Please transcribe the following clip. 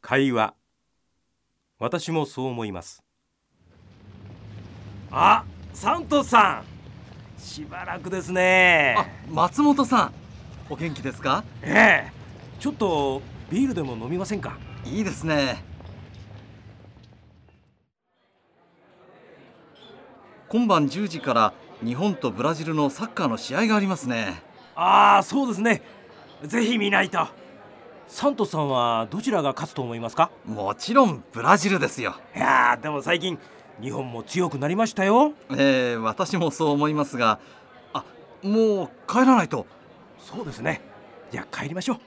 会話。私もそう思います。あサントスさん。しばらくですね。あ松本さん。お元気ですか？ええ。ちょっとビールでも飲みませんか？いいですね。今晩10時から日本とブラジルのサッカーの試合がありますね。ああそうですね。ぜひ見ないとサントスさんはどちらが勝つと思いますか？もちろんブラジルですよ。いやーでも最近日本も強くなりましたよ。えー、私もそう思いますがあもう帰らないとそうですねじゃあ帰りましょう